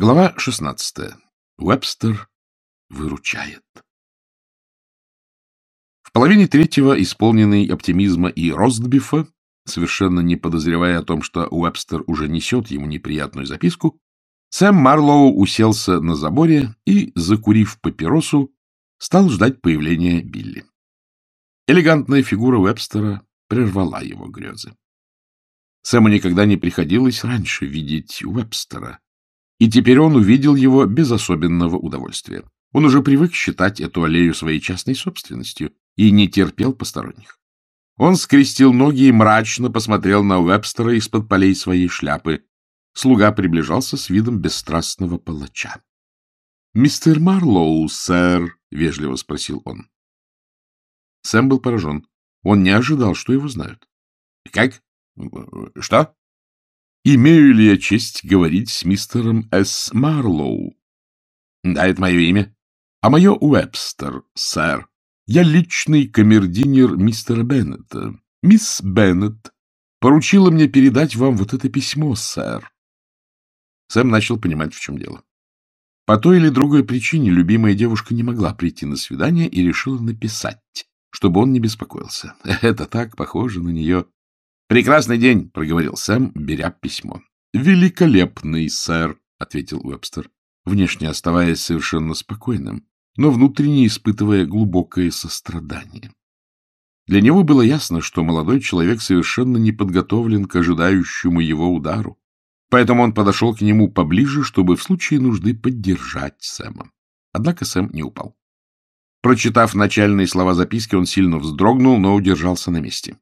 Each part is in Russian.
Глава 16. Уэбстер выручает. В половине третьего, исполненный оптимизма и ростбифа, совершенно не подозревая о том, что Уэбстер уже несет ему неприятную записку, Сэм Марлоу уселся на заборе и, закурив папиросу, стал ждать появления Билли. Элегантная фигура Уэбстера прервала его грезы. Сэму никогда не приходилось раньше видеть Уэбстера, и теперь он увидел его без особенного удовольствия. Он уже привык считать эту аллею своей частной собственностью и не терпел посторонних. Он скрестил ноги и мрачно посмотрел на Уэбстера из-под полей своей шляпы. Слуга приближался с видом бесстрастного палача. — Мистер Марлоу, сэр, — вежливо спросил он. Сэм был поражен. Он не ожидал, что его знают. — Как? Что? Имею ли я честь говорить с мистером С. Марлоу? — Да, это мое имя. — А мое Уэбстер, сэр. Я личный камердинер мистера Беннета. Мисс Беннет поручила мне передать вам вот это письмо, сэр. Сэм начал понимать, в чем дело. По той или другой причине любимая девушка не могла прийти на свидание и решила написать, чтобы он не беспокоился. Это так похоже на нее. — Прекрасный день, — проговорил Сэм, беря письмо. — Великолепный, сэр, — ответил Уэбстер, внешне оставаясь совершенно спокойным, но внутренне испытывая глубокое сострадание. Для него было ясно, что молодой человек совершенно не подготовлен к ожидающему его удару, поэтому он подошел к нему поближе, чтобы в случае нужды поддержать Сэма. Однако Сэм не упал. Прочитав начальные слова записки, он сильно вздрогнул, но удержался на месте.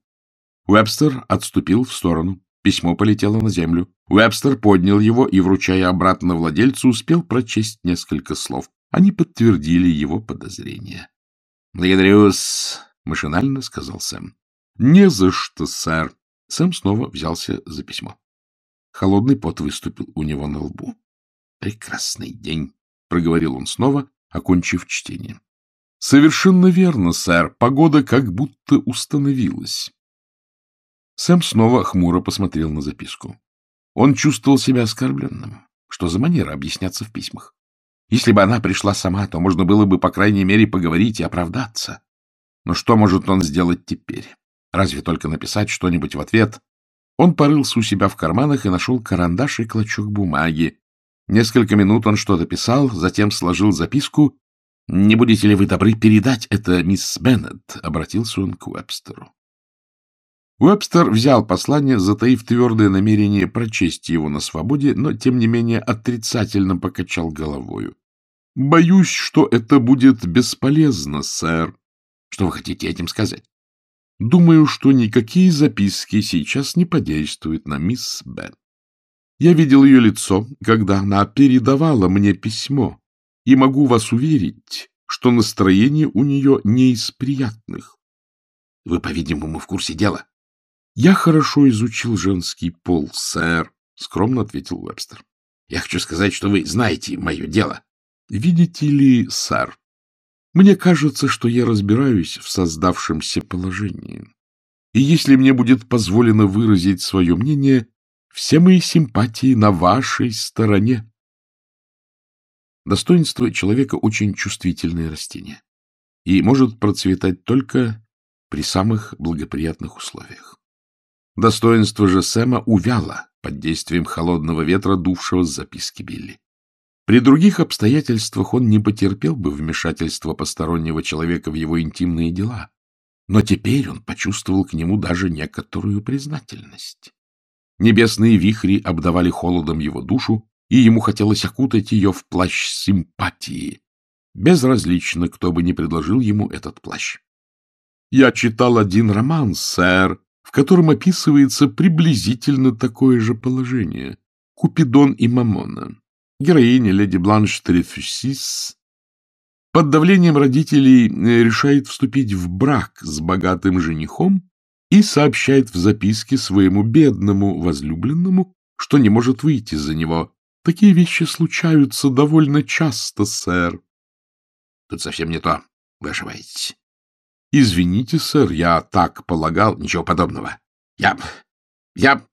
Уэбстер отступил в сторону. Письмо полетело на землю. Уэбстер поднял его и, вручая обратно владельцу, успел прочесть несколько слов. Они подтвердили его подозрения. — Благодарю-с, — машинально сказал Сэм. — Не за что, сэр. Сэм снова взялся за письмо. Холодный пот выступил у него на лбу. — Прекрасный день, — проговорил он снова, окончив чтение. — Совершенно верно, сэр. Погода как будто установилась. Сэм снова хмуро посмотрел на записку. Он чувствовал себя оскорбленным. Что за манера объясняться в письмах? Если бы она пришла сама, то можно было бы, по крайней мере, поговорить и оправдаться. Но что может он сделать теперь? Разве только написать что-нибудь в ответ? Он порылся у себя в карманах и нашел карандаш и клочок бумаги. Несколько минут он что-то писал, затем сложил записку. — Не будете ли вы добры передать это мисс Беннет? — обратился он к Уэбстеру. Уэбстер взял послание, затаив твердое намерение прочесть его на свободе, но, тем не менее, отрицательно покачал головою. — Боюсь, что это будет бесполезно, сэр. — Что вы хотите этим сказать? — Думаю, что никакие записки сейчас не подействуют на мисс Бен. Я видел ее лицо, когда она передавала мне письмо, и могу вас уверить, что настроение у нее не из приятных. — Вы, по-видимому, в курсе дела? — Я хорошо изучил женский пол, сэр, — скромно ответил Уэбстер. — Я хочу сказать, что вы знаете мое дело. — Видите ли, сэр, мне кажется, что я разбираюсь в создавшемся положении. И если мне будет позволено выразить свое мнение, все мои симпатии на вашей стороне. Достоинство человека очень чувствительное растение и может процветать только при самых благоприятных условиях. Достоинство же Сэма увяло под действием холодного ветра, дувшего с записки Билли. При других обстоятельствах он не потерпел бы вмешательства постороннего человека в его интимные дела, но теперь он почувствовал к нему даже некоторую признательность. Небесные вихри обдавали холодом его душу, и ему хотелось окутать ее в плащ симпатии. Безразлично, кто бы ни предложил ему этот плащ. — Я читал один роман, сэр, в котором описывается приблизительно такое же положение. Купидон и Мамона. Героиня леди Бланш Трефюсис под давлением родителей э, решает вступить в брак с богатым женихом и сообщает в записке своему бедному возлюбленному, что не может выйти за него. Такие вещи случаются довольно часто, сэр. Тут совсем не то. Вы ошибаетесь. — Извините, сэр, я так полагал. Ничего подобного. Я... я...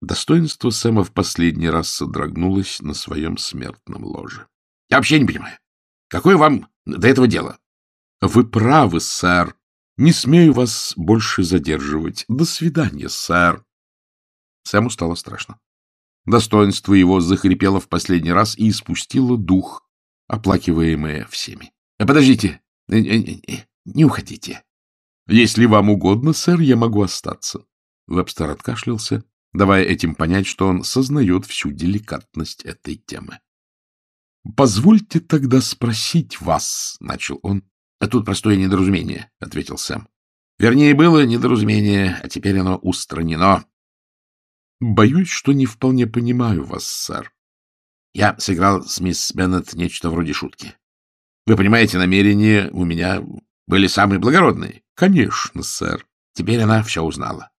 Достоинство Сэма в последний раз содрогнулось на своем смертном ложе. — Я вообще не понимаю, какое вам до этого дело? — Вы правы, сэр. Не смею вас больше задерживать. До свидания, сэр. Сэму стало страшно. Достоинство его захрипело в последний раз и испустило дух, оплакиваемое всеми. — Подождите, не уходите. — Если вам угодно, сэр, я могу остаться. Вебстер откашлялся давая этим понять, что он сознает всю деликатность этой темы. — Позвольте тогда спросить вас, — начал он. — А тут простое недоразумение, — ответил Сэм. — Вернее, было недоразумение, а теперь оно устранено. — Боюсь, что не вполне понимаю вас, сэр. Я сыграл с мисс Беннет нечто вроде шутки. Вы понимаете, намерения у меня были самые благородные. — Конечно, сэр. Теперь она все узнала.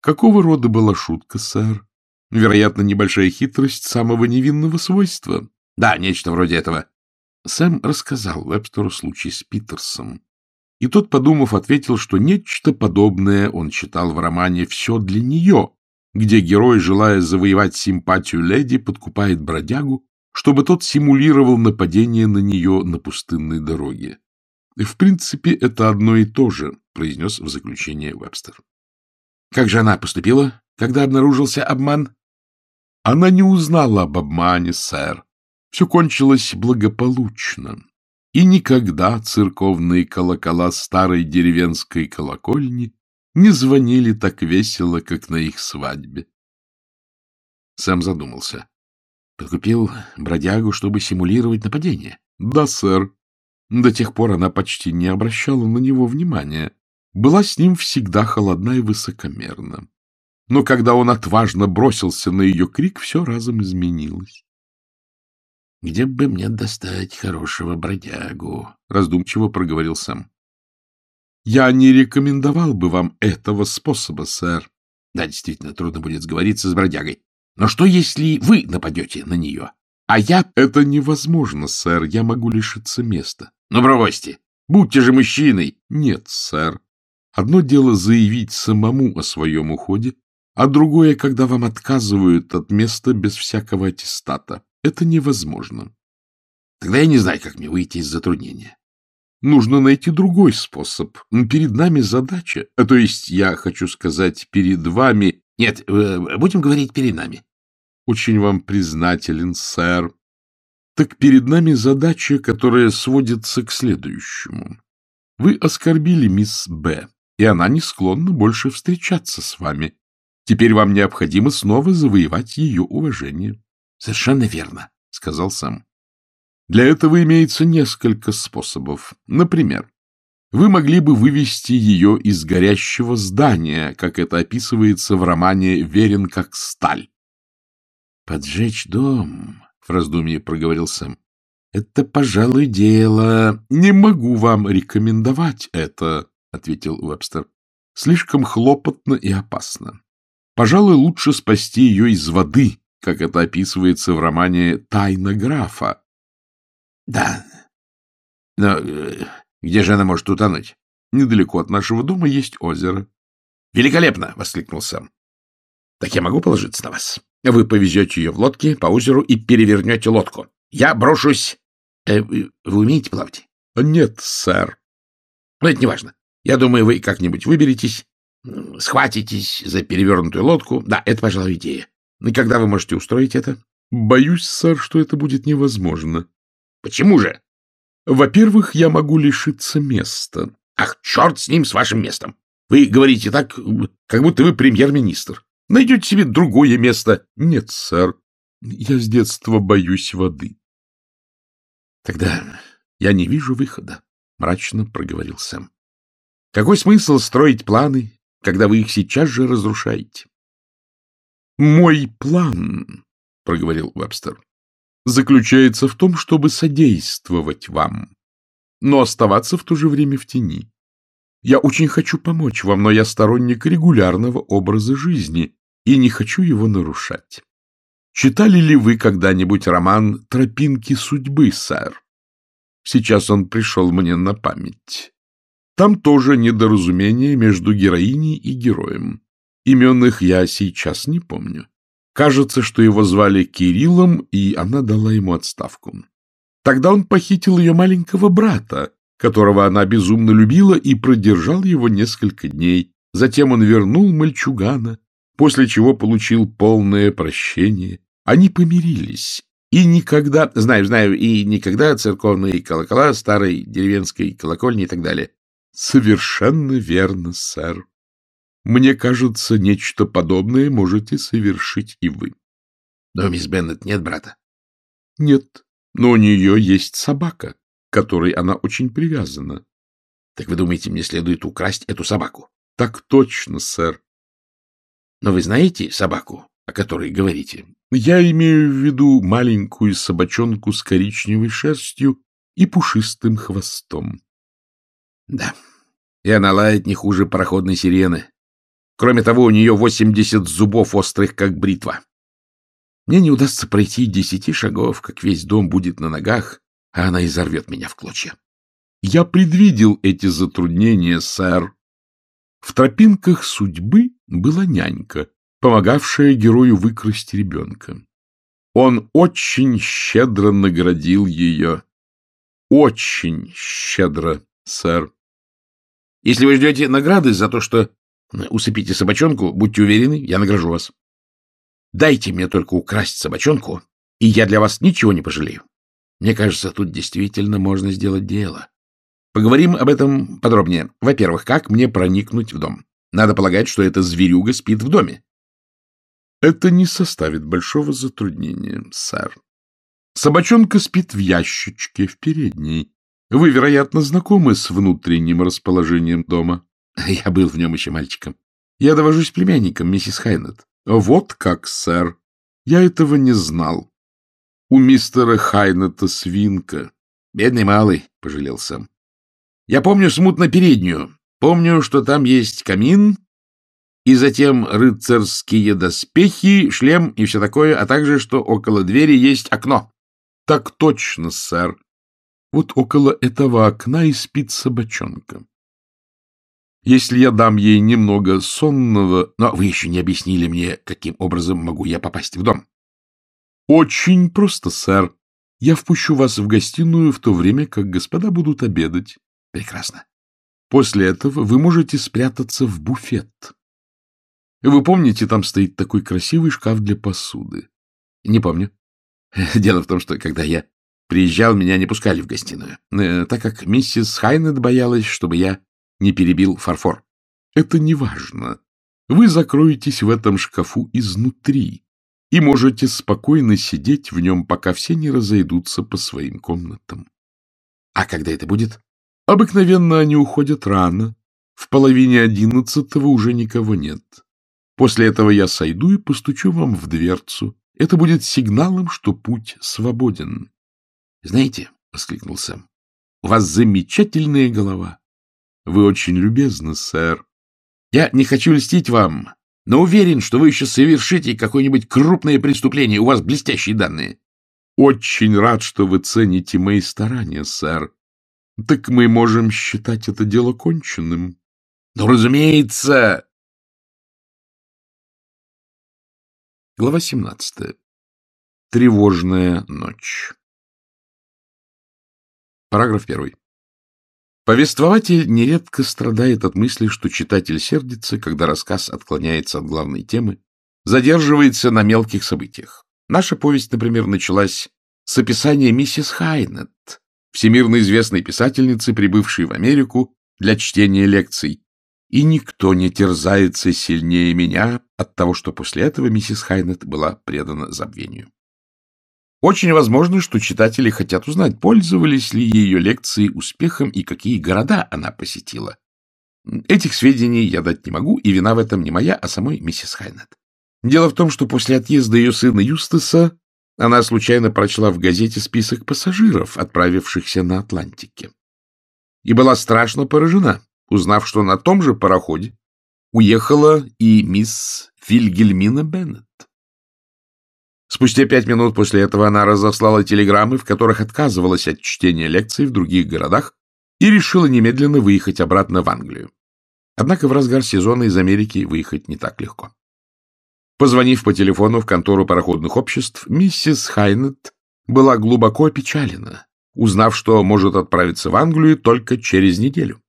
Какого рода была шутка, сэр? Вероятно, небольшая хитрость самого невинного свойства. Да, нечто вроде этого. Сэм рассказал Вебстеру случай с Питерсом. И тот, подумав, ответил, что нечто подобное он читал в романе «Все для нее», где герой, желая завоевать симпатию леди, подкупает бродягу, чтобы тот симулировал нападение на нее на пустынной дороге. — В принципе, это одно и то же, — произнес в заключение Вебстер. Как же она поступила, когда обнаружился обман? Она не узнала об обмане, сэр. Все кончилось благополучно. И никогда церковные колокола старой деревенской колокольни не звонили так весело, как на их свадьбе. Сэм задумался. Подкупил бродягу, чтобы симулировать нападение? Да, сэр. До тех пор она почти не обращала на него внимания была с ним всегда холодна и высокомерна. Но когда он отважно бросился на ее крик, все разом изменилось. — Где бы мне достать хорошего бродягу? — раздумчиво проговорил сам. — Я не рекомендовал бы вам этого способа, сэр. Да, действительно, трудно будет сговориться с бродягой. Но что, если вы нападете на нее? А я... — Это невозможно, сэр. Я могу лишиться места. — Ну, бросьте. Будьте же мужчиной. — Нет, сэр. Одно дело заявить самому о своем уходе, а другое, когда вам отказывают от места без всякого аттестата. Это невозможно. Тогда я не знаю, как мне выйти из затруднения. Нужно найти другой способ. Перед нами задача, а то есть я хочу сказать перед вами... Нет, э, будем говорить перед нами. Очень вам признателен, сэр. Так перед нами задача, которая сводится к следующему. Вы оскорбили мисс Б и она не склонна больше встречаться с вами. Теперь вам необходимо снова завоевать ее уважение. — Совершенно верно, — сказал сам. Для этого имеется несколько способов. Например, вы могли бы вывести ее из горящего здания, как это описывается в романе «Верен как сталь». — Поджечь дом, — в раздумье проговорил Сэм. — Это, пожалуй, дело. Не могу вам рекомендовать это, — ответил Уэбстер. — Слишком хлопотно и опасно. Пожалуй, лучше спасти ее из воды, как это описывается в романе «Тайна графа». — Да. Но э, где же она может утонуть? Недалеко от нашего дома есть озеро. — Великолепно! — воскликнул сам. — Так я могу положиться на вас? Вы повезете ее в лодке по озеру и перевернете лодку. Я брошусь... Э, вы умеете плавать? — Нет, сэр. — Но это не важно. Я думаю, вы как-нибудь выберетесь, схватитесь за перевернутую лодку. Да, это, пожалуй, идея. И когда вы можете устроить это? Боюсь, сэр, что это будет невозможно. Почему же? Во-первых, я могу лишиться места. Ах, черт с ним, с вашим местом. Вы говорите так, как будто вы премьер-министр. Найдете себе другое место. Нет, сэр, я с детства боюсь воды. Тогда я не вижу выхода, — мрачно проговорил Сэм. Какой смысл строить планы, когда вы их сейчас же разрушаете? — Мой план, — проговорил Вебстер, — заключается в том, чтобы содействовать вам, но оставаться в то же время в тени. Я очень хочу помочь вам, но я сторонник регулярного образа жизни и не хочу его нарушать. Читали ли вы когда-нибудь роман «Тропинки судьбы», сэр? Сейчас он пришел мне на память. Там тоже недоразумение между героиней и героем. Имен их я сейчас не помню. Кажется, что его звали Кириллом, и она дала ему отставку. Тогда он похитил ее маленького брата, которого она безумно любила, и продержал его несколько дней. Затем он вернул мальчугана, после чего получил полное прощение. Они помирились. И никогда, знаю, знаю, и никогда церковные колокола старой деревенской колокольни и так далее. Совершенно верно, сэр. Мне кажется, нечто подобное можете совершить и вы. Но мисс Беннет нет брата? Нет, но у нее есть собака, которой она очень привязана. Так вы думаете, мне следует украсть эту собаку? Так точно, сэр. Но вы знаете собаку, о которой говорите? Я имею в виду маленькую собачонку с коричневой шерстью и пушистым хвостом. Да, и она лает не хуже пароходной сирены. Кроме того, у нее восемьдесят зубов острых, как бритва. Мне не удастся пройти десяти шагов, как весь дом будет на ногах, а она изорвет меня в клочья. Я предвидел эти затруднения, сэр. В тропинках судьбы была нянька, помогавшая герою выкрасть ребенка. Он очень щедро наградил ее. Очень щедро, сэр. Если вы ждете награды за то, что усыпите собачонку, будьте уверены, я награжу вас. Дайте мне только украсть собачонку, и я для вас ничего не пожалею. Мне кажется, тут действительно можно сделать дело. Поговорим об этом подробнее. Во-первых, как мне проникнуть в дом? Надо полагать, что эта зверюга спит в доме. Это не составит большого затруднения, сэр. Собачонка спит в ящичке в передней. Вы, вероятно, знакомы с внутренним расположением дома. Я был в нем еще мальчиком. Я довожусь племянником, миссис Хайнет. Вот как, сэр. Я этого не знал. У мистера Хайнета свинка. Бедный малый, — пожалел Сэм. Я помню смутно переднюю. Помню, что там есть камин, и затем рыцарские доспехи, шлем и все такое, а также, что около двери есть окно. — Так точно, сэр. Вот около этого окна и спит собачонка. Если я дам ей немного сонного... Но вы еще не объяснили мне, каким образом могу я попасть в дом. — Очень просто, сэр. Я впущу вас в гостиную в то время, как господа будут обедать. — Прекрасно. После этого вы можете спрятаться в буфет. Вы помните, там стоит такой красивый шкаф для посуды? Не помню. Дело в том, что когда я приезжал, меня не пускали в гостиную, э, так как миссис Хайнет боялась, чтобы я не перебил фарфор. Это не важно. Вы закроетесь в этом шкафу изнутри и можете спокойно сидеть в нем, пока все не разойдутся по своим комнатам. А когда это будет? Обыкновенно они уходят рано. В половине одиннадцатого уже никого нет. После этого я сойду и постучу вам в дверцу. Это будет сигналом, что путь свободен. — Знаете, — воскликнул Сэм, — у вас замечательная голова. — Вы очень любезны, сэр. Я не хочу льстить вам, но уверен, что вы еще совершите какое-нибудь крупное преступление. У вас блестящие данные. — Очень рад, что вы цените мои старания, сэр. Так мы можем считать это дело конченным. — Ну, разумеется, Глава 17. Тревожная ночь. Параграф 1. Повествователь нередко страдает от мысли, что читатель сердится, когда рассказ отклоняется от главной темы, задерживается на мелких событиях. Наша повесть, например, началась с описания миссис Хайнет, всемирно известной писательницы, прибывшей в Америку для чтения лекций, и никто не терзается сильнее меня от того, что после этого миссис Хайнет была предана забвению. Очень возможно, что читатели хотят узнать, пользовались ли ее лекции успехом и какие города она посетила. Этих сведений я дать не могу, и вина в этом не моя, а самой миссис Хайнет. Дело в том, что после отъезда ее сына Юстаса она случайно прочла в газете список пассажиров, отправившихся на Атлантике. И была страшно поражена, узнав, что на том же пароходе уехала и мисс Вильгельмина Беннет. Спустя пять минут после этого она разослала телеграммы, в которых отказывалась от чтения лекций в других городах и решила немедленно выехать обратно в Англию. Однако в разгар сезона из Америки выехать не так легко. Позвонив по телефону в контору пароходных обществ, миссис Хайнет была глубоко опечалена, узнав, что может отправиться в Англию только через неделю.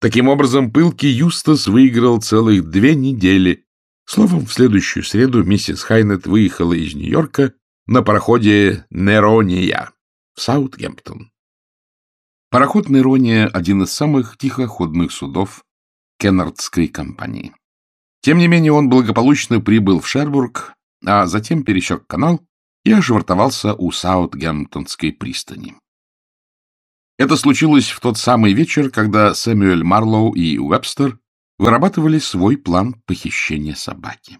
Таким образом, пылкий Юстас выиграл целых две недели. Словом, в следующую среду миссис Хайнет выехала из Нью-Йорка на пароходе «Нерония» в Саутгемптон. Пароход «Нерония» — один из самых тихоходных судов Кеннардской компании. Тем не менее, он благополучно прибыл в Шербург, а затем пересек канал и ошвартовался у Саутгемптонской пристани. Это случилось в тот самый вечер, когда Сэмюэль Марлоу и Уэбстер вырабатывали свой план похищения собаки.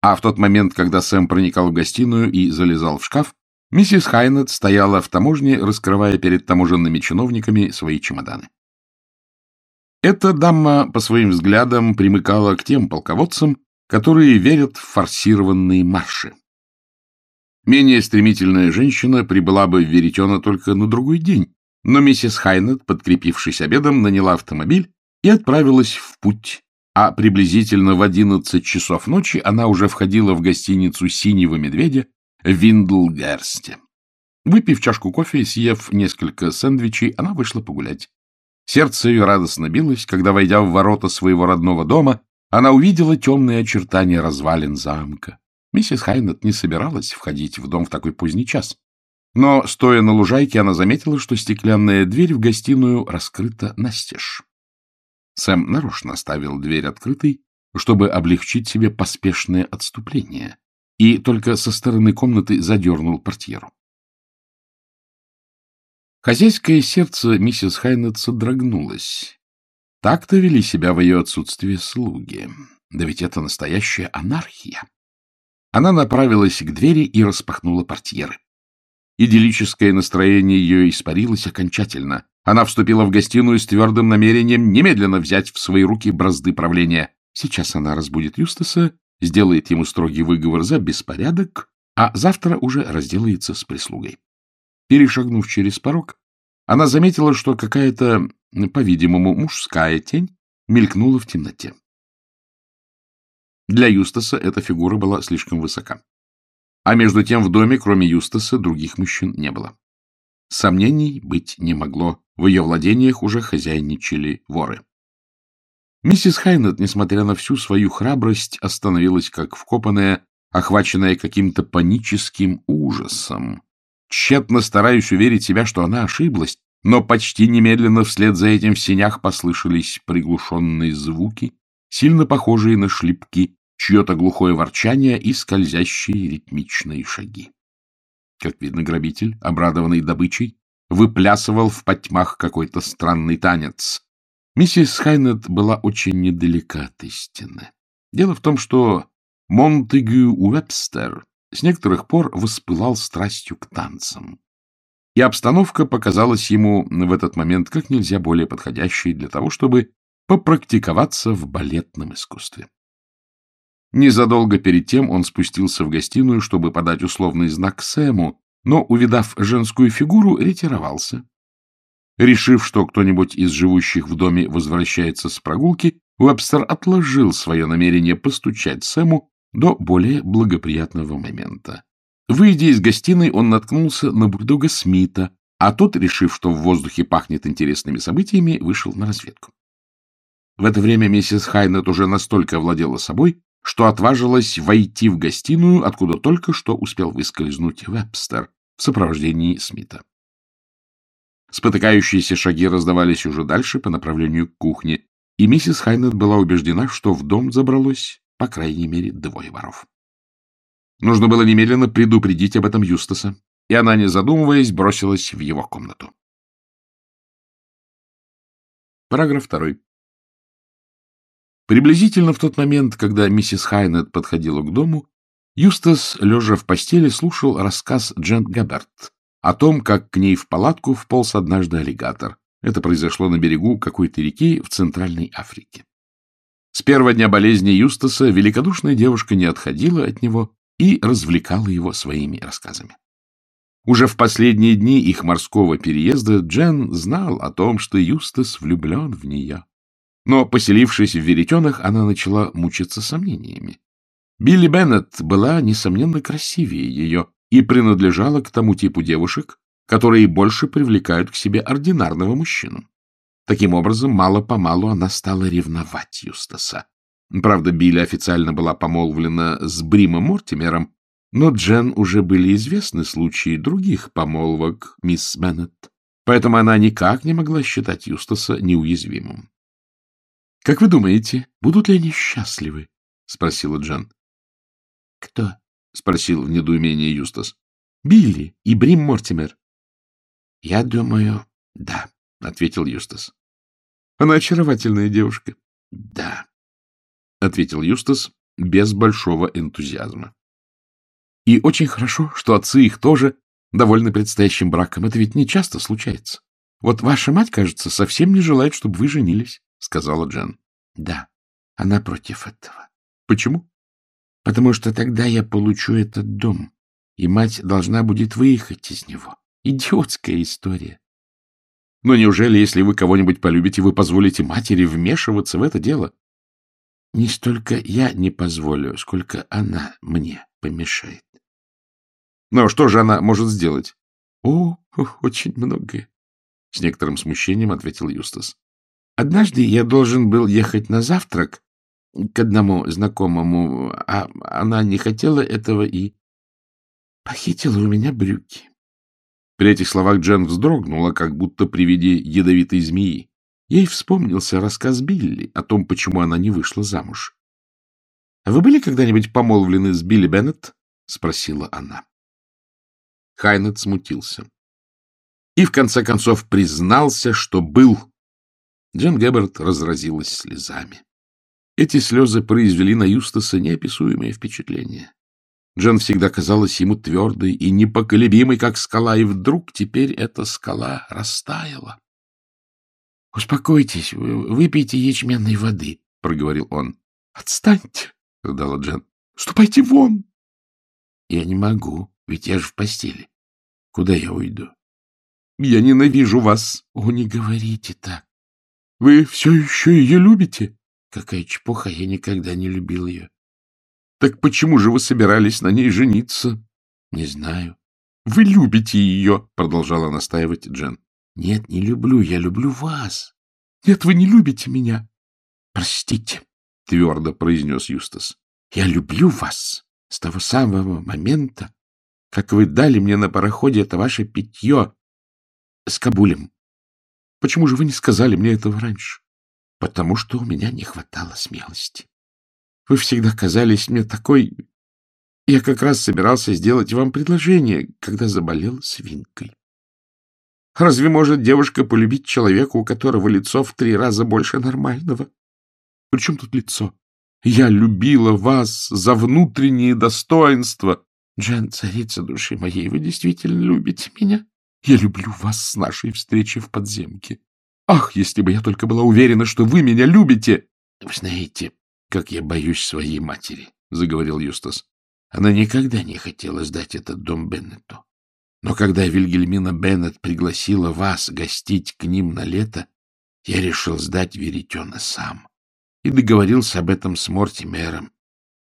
А в тот момент, когда Сэм проникал в гостиную и залезал в шкаф, миссис Хайнет стояла в таможне, раскрывая перед таможенными чиновниками свои чемоданы. Эта дама по своим взглядам примыкала к тем полководцам, которые верят в форсированные марши. Менее стремительная женщина прибыла бы в Веретено только на другой день, но миссис Хайнет, подкрепившись обедом, наняла автомобиль и отправилась в путь, а приблизительно в одиннадцать часов ночи она уже входила в гостиницу «Синего медведя» в Виндлгерсте. Выпив чашку кофе и съев несколько сэндвичей, она вышла погулять. Сердце ее радостно билось, когда, войдя в ворота своего родного дома, она увидела темные очертания развалин замка. Миссис Хайнет не собиралась входить в дом в такой поздний час. Но, стоя на лужайке, она заметила, что стеклянная дверь в гостиную раскрыта настежь. Сэм нарочно оставил дверь открытой, чтобы облегчить себе поспешное отступление, и только со стороны комнаты задернул портьеру. Хозяйское сердце миссис Хайнет содрогнулось. Так-то вели себя в ее отсутствие слуги. Да ведь это настоящая анархия. Она направилась к двери и распахнула портьеры. Идиллическое настроение ее испарилось окончательно. Она вступила в гостиную с твердым намерением немедленно взять в свои руки бразды правления. Сейчас она разбудит Юстаса, сделает ему строгий выговор за беспорядок, а завтра уже разделается с прислугой. Перешагнув через порог, она заметила, что какая-то, по-видимому, мужская тень мелькнула в темноте. Для Юстаса эта фигура была слишком высока. А между тем в доме, кроме Юстаса, других мужчин не было. Сомнений быть не могло. В ее владениях уже хозяйничали воры. Миссис Хайнет, несмотря на всю свою храбрость, остановилась как вкопанная, охваченная каким-то паническим ужасом тщетно стараюсь уверить себя, что она ошиблась, но почти немедленно вслед за этим в сенях послышались приглушенные звуки, сильно похожие на шлепки, чье-то глухое ворчание и скользящие ритмичные шаги. Как видно, грабитель, обрадованный добычей, выплясывал в потьмах какой-то странный танец. Миссис Хайнет была очень недалека от истины. Дело в том, что Монтегю Уэбстер с некоторых пор воспылал страстью к танцам. И обстановка показалась ему в этот момент как нельзя более подходящей для того, чтобы попрактиковаться в балетном искусстве. Незадолго перед тем он спустился в гостиную, чтобы подать условный знак Сэму, но, увидав женскую фигуру, ретировался. Решив, что кто-нибудь из живущих в доме возвращается с прогулки, Уэбстер отложил свое намерение постучать Сэму до более благоприятного момента. Выйдя из гостиной, он наткнулся на бульдога Смита, а тот, решив, что в воздухе пахнет интересными событиями, вышел на разведку. В это время миссис Хайнет уже настолько овладела собой, что отважилась войти в гостиную, откуда только что успел выскользнуть Вебстер в сопровождении Смита. Спотыкающиеся шаги раздавались уже дальше по направлению к кухне, и миссис Хайнет была убеждена, что в дом забралось по крайней мере, двое воров. Нужно было немедленно предупредить об этом Юстаса, и она, не задумываясь, бросилась в его комнату. Параграф второй. Приблизительно в тот момент, когда миссис Хайнет подходила к дому, Юстас, лежа в постели, слушал рассказ Джен Габерт о том, как к ней в палатку вполз однажды аллигатор. Это произошло на берегу какой-то реки в Центральной Африке. С первого дня болезни Юстаса великодушная девушка не отходила от него и развлекала его своими рассказами. Уже в последние дни их морского переезда Джен знал о том, что Юстас влюблен в нее. Но, поселившись в веретенах, она начала мучиться сомнениями. Билли Беннет была, несомненно, красивее ее и принадлежала к тому типу девушек, которые больше привлекают к себе ординарного мужчину. Таким образом, мало-помалу она стала ревновать Юстаса. Правда, Билли официально была помолвлена с Бримом Мортимером, но Джен уже были известны случаи других помолвок мисс Беннет, поэтому она никак не могла считать Юстаса неуязвимым. — Как вы думаете, будут ли они счастливы? — спросила Джен. — Кто? — спросил в недоумении Юстас. — Билли и Брим Мортимер. — Я думаю, да, — ответил Юстас. — Она очаровательная девушка. — Да, — ответил Юстас без большого энтузиазма. — И очень хорошо, что отцы их тоже довольны предстоящим браком. Это ведь не часто случается. Вот ваша мать, кажется, совсем не желает, чтобы вы женились, — сказала Джен. — Да, она против этого. — Почему? — Потому что тогда я получу этот дом, и мать должна будет выехать из него. Идиотская история. Но неужели, если вы кого-нибудь полюбите, вы позволите матери вмешиваться в это дело? Не столько я не позволю, сколько она мне помешает. Но что же она может сделать? О, очень многое. С некоторым смущением ответил Юстас. Однажды я должен был ехать на завтрак к одному знакомому, а она не хотела этого и похитила у меня брюки. При этих словах Джен вздрогнула, как будто при виде ядовитой змеи. Ей вспомнился рассказ Билли о том, почему она не вышла замуж. — А вы были когда-нибудь помолвлены с Билли Беннет? — спросила она. Хайнет смутился. И в конце концов признался, что был. Джен Гебберт разразилась слезами. Эти слезы произвели на Юстаса неописуемое впечатление. Джен всегда казалась ему твердой и непоколебимой, как скала, и вдруг теперь эта скала растаяла. — Успокойтесь, выпейте ячменной воды, — проговорил он. — Отстаньте, — сказала Джен. — Ступайте вон. — Я не могу, ведь я же в постели. Куда я уйду? — Я ненавижу вас. — О, не говорите так. — Вы все еще ее любите? — Какая чепуха, я никогда не любил ее. — Так почему же вы собирались на ней жениться? — Не знаю. — Вы любите ее, — продолжала настаивать Джен. Нет, не люблю, я люблю вас. Нет, вы не любите меня. Простите, твердо произнес Юстас. Я люблю вас с того самого момента, как вы дали мне на пароходе это ваше питье с Кабулем. Почему же вы не сказали мне этого раньше? Потому что у меня не хватало смелости. Вы всегда казались мне такой... Я как раз собирался сделать вам предложение, когда заболел свинкой. Разве может девушка полюбить человека, у которого лицо в три раза больше нормального? При чем тут лицо? Я любила вас за внутренние достоинства. Джен, царица души моей, вы действительно любите меня? Я люблю вас с нашей встречи в подземке. Ах, если бы я только была уверена, что вы меня любите! Вы знаете, как я боюсь своей матери, — заговорил Юстас. Она никогда не хотела сдать этот дом Беннету. Но когда Вильгельмина Беннет пригласила вас гостить к ним на лето, я решил сдать Веретена сам и договорился об этом с Мортимером,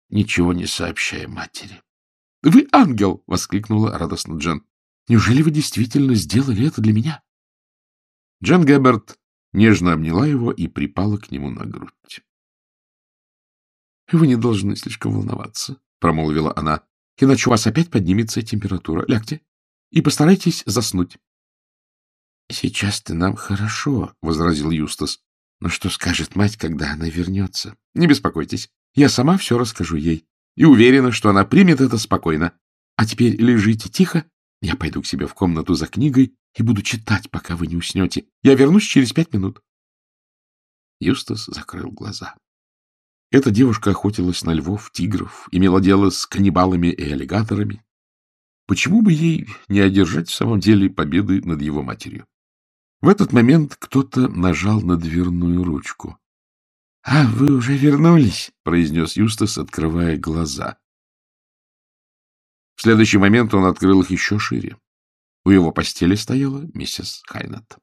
ничего не сообщая матери. — Вы ангел! — воскликнула радостно Джен. — Неужели вы действительно сделали это для меня? Джен Гебберт нежно обняла его и припала к нему на грудь. — Вы не должны слишком волноваться, — промолвила она, — иначе у вас опять поднимется температура. Лягте и постарайтесь заснуть. — Сейчас-то нам хорошо, — возразил Юстас. — Но что скажет мать, когда она вернется? Не беспокойтесь, я сама все расскажу ей. И уверена, что она примет это спокойно. А теперь лежите тихо, я пойду к себе в комнату за книгой и буду читать, пока вы не уснете. Я вернусь через пять минут. Юстас закрыл глаза. Эта девушка охотилась на львов, тигров, имела дело с каннибалами и аллигаторами, Почему бы ей не одержать в самом деле победы над его матерью? В этот момент кто-то нажал на дверную ручку. — А, вы уже вернулись, — произнес Юстас, открывая глаза. В следующий момент он открыл их еще шире. У его постели стояла миссис Хайнет.